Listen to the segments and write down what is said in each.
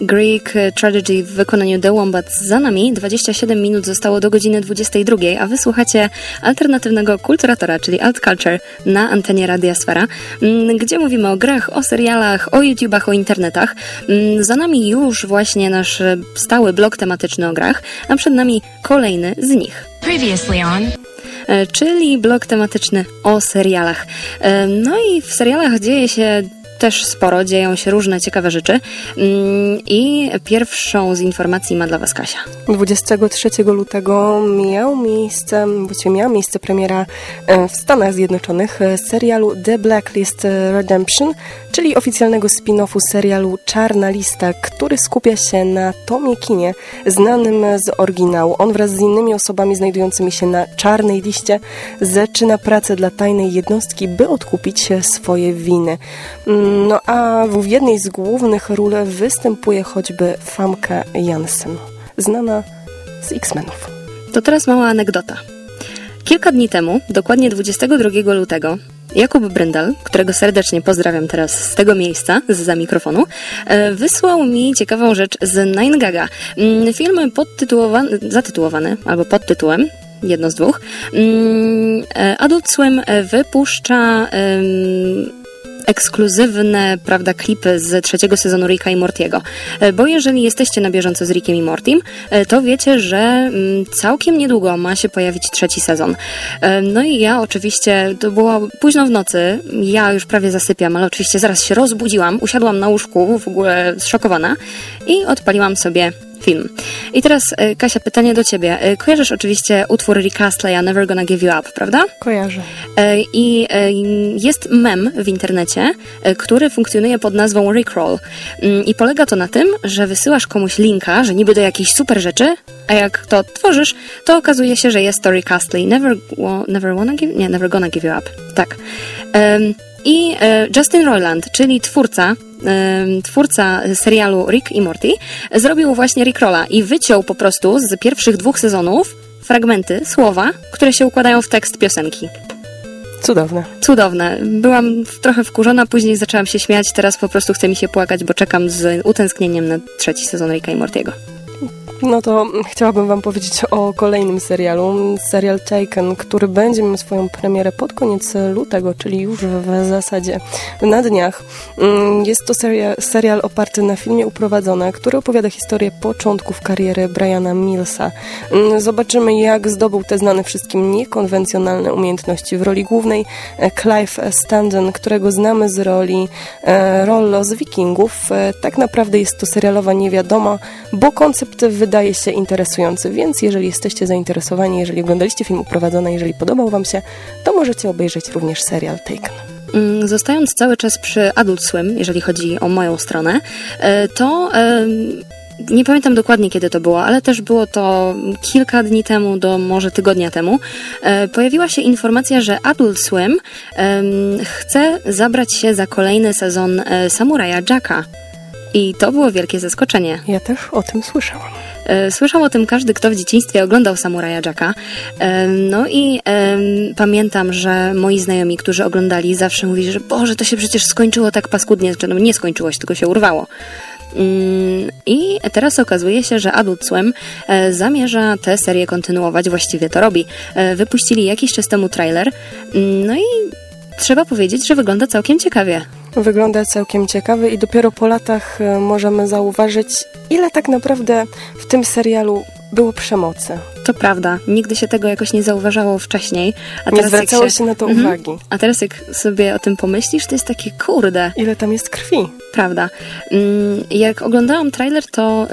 Greek Tragedy w wykonaniu The Wombats za nami. 27 minut zostało do godziny 22, a wysłuchacie alternatywnego kulturatora, czyli Alt Culture na antenie Radia Sfera, mm, gdzie mówimy o grach, o serialach, o YouTubach, o internetach. Mm, za nami już właśnie nasz stały blok tematyczny o grach, a przed nami kolejny z nich. Previously on e, czyli blok tematyczny o serialach. E, no i w serialach dzieje się też sporo, dzieją się różne ciekawe rzeczy. Mm, I pierwszą z informacji ma dla Was Kasia. 23 lutego miał miejsce, miała miejsce premiera e, w Stanach Zjednoczonych e, serialu The Blacklist Redemption, czyli oficjalnego spin-offu serialu Czarna Lista, który skupia się na Tomie Kinie, znanym z oryginału. On wraz z innymi osobami znajdującymi się na czarnej liście zaczyna pracę dla tajnej jednostki, by odkupić swoje winy. Mm, no a w jednej z głównych ról występuje choćby Famke Jansen, znana z X-Menów. To teraz mała anegdota. Kilka dni temu, dokładnie 22 lutego, Jakub Bryndal, którego serdecznie pozdrawiam teraz z tego miejsca, za mikrofonu, e, wysłał mi ciekawą rzecz z Nine Gaga. Mm, film podtytułowany, zatytułowany, albo pod tytułem, jedno z dwóch. Mm, e, Adult Swim wypuszcza ekskluzywne, prawda, klipy z trzeciego sezonu Ricka i Mortiego. E, bo jeżeli jesteście na bieżąco z Rickiem i Mortim, e, to wiecie, że mm, całkiem niedługo ma się pojawić trzeci sezon. E, no i ja oczywiście, to było późno w nocy, ja już prawie zasypiam, ale oczywiście zaraz się rozbudziłam, usiadłam na łóżku, w ogóle zszokowana i odpaliłam sobie film. I teraz, e, Kasia, pytanie do ciebie. E, kojarzysz oczywiście utwór Rick Astley'a Never Gonna Give You Up, prawda? Kojarzę. E, I jest mem w internecie, który funkcjonuje pod nazwą Rickroll. Mm, I polega to na tym, że wysyłasz komuś linka, że niby do jakiejś super rzeczy, a jak to tworzysz, to okazuje się, że jest to Rick Astley. Never, never wanna give... Nie, Never Gonna Give You Up. Tak. I Justin Roiland, czyli twórca twórca serialu Rick i Morty, zrobił właśnie Rickrolla i wyciął po prostu z pierwszych dwóch sezonów fragmenty, słowa, które się układają w tekst piosenki. Cudowne. Cudowne. Byłam trochę wkurzona, później zaczęłam się śmiać, teraz po prostu chce mi się płakać, bo czekam z utęsknieniem na trzeci sezon Ricka i Mortiego. No to chciałabym Wam powiedzieć o kolejnym serialu. Serial Taken, który będzie miał swoją premierę pod koniec lutego, czyli już w zasadzie na dniach. Mm, jest to serial, serial oparty na filmie Uprowadzone, który opowiada historię początków kariery Briana Millsa. Mm, zobaczymy, jak zdobył te znane wszystkim niekonwencjonalne umiejętności w roli głównej e, Clive Standen, którego znamy z roli e, Rollo z Wikingów. E, tak naprawdę jest to serialowa niewiadoma, bo koncept wydaje wydaje się interesujący, więc jeżeli jesteście zainteresowani, jeżeli oglądaliście film Uprowadzone, jeżeli podobał Wam się, to możecie obejrzeć również serial Taken. Mm, zostając cały czas przy Adult Swim, jeżeli chodzi o moją stronę, e, to nie pamiętam dokładnie kiedy to było, ale też było to kilka dni temu do może tygodnia temu, e, pojawiła się informacja, że Adult Swim chce zabrać się za kolejny sezon e, Samuraja Jacka. I to było wielkie zaskoczenie. Ja też o tym słyszałam. E, słyszał o tym każdy, kto w dzieciństwie oglądał Samuraja Jacka. E, no i pamiętam, że moi znajomi, którzy oglądali, zawsze mówili, że Boże, to się przecież skończyło tak paskudnie, znaczy no nie skończyło się, tylko się urwało. Mm, I teraz okazuje się, że Adult Swim e, zamierza tę serię kontynuować, właściwie to robi. Wypuścili jakiś czas temu trailer, mm, no i trzeba powiedzieć, że wygląda całkiem ciekawie. Wygląda całkiem ciekawy i dopiero po latach możemy zauważyć, ile tak naprawdę w tym serialu było przemocy. To prawda, nigdy się tego jakoś nie zauważało wcześniej. A nie zwracało się... się... na to mhm. uwagi. A teraz jak sobie o tym pomyślisz, to jest takie kurde. Ile tam jest krwi. Prawda. Mm, jak oglądałam trailer, to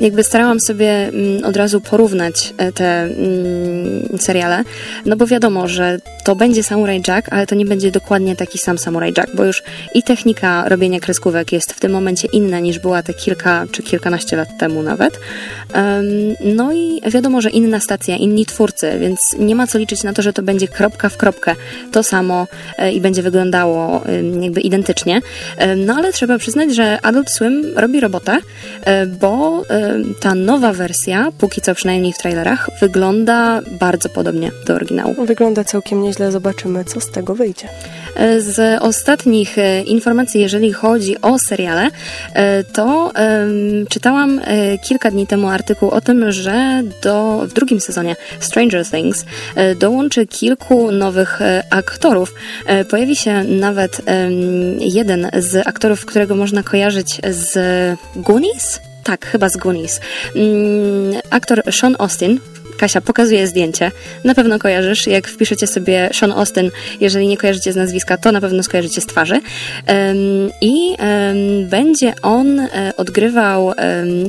jakby starałam sobie mm, od razu porównać e, te mm, seriale, no bo wiadomo, że to będzie Samurai Jack, ale to nie będzie dokładnie taki sam Samurai Jack, bo już i technika robienia kreskówek jest w tym momencie inna niż była te kilka czy kilkanaście lat temu nawet. No i wiadomo, że inna stacja, inni twórcy, więc nie ma co liczyć na to, że to będzie kropka w kropkę to samo e, i będzie wyglądało jakby identycznie. No ale trzeba przyznać, że Adult Swim robi robotę, bo ta nowa wersja, póki co przynajmniej w trailerach, wygląda bardzo podobnie do oryginału. Wygląda całkiem nieźle, zobaczymy, co z tego wyjdzie. Z ostatnich informacji, jeżeli chodzi o seriale, to czytałam kilka dni temu artykuł o tym, że do, w drugim sezonie Stranger Things dołączy kilku nowych aktorów. Pojawi się nawet jeden z aktorów, którego można kojarzyć z Goonies? Tak, chyba z Goonies. Mm, aktor Sean Austin, Kasia pokazuje zdjęcie. Na pewno kojarzysz, jak wpiszecie sobie Sean Austin, jeżeli nie kojarzycie z nazwiska, to na pewno skojarzycie z twarzy. I będzie on e, odgrywał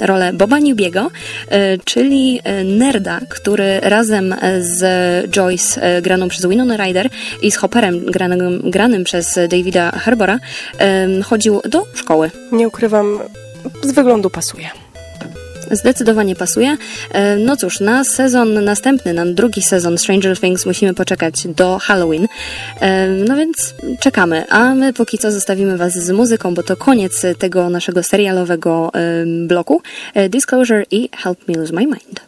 rolę Boba Newbiego, e, czyli e, nerda, który razem z Joyce graną przez Winona Ryder i z Hopperem granym, granym przez Davida Harbora chodził do szkoły. Nie ukrywam, z wyglądu pasuje. Zdecydowanie pasuje. E, no cóż, na sezon następny, na drugi sezon Stranger Things musimy poczekać do Halloween. E, no więc czekamy. A my póki co zostawimy Was z muzyką, bo to koniec tego naszego serialowego bloku. E, Disclosure i Help Me Lose My Mind.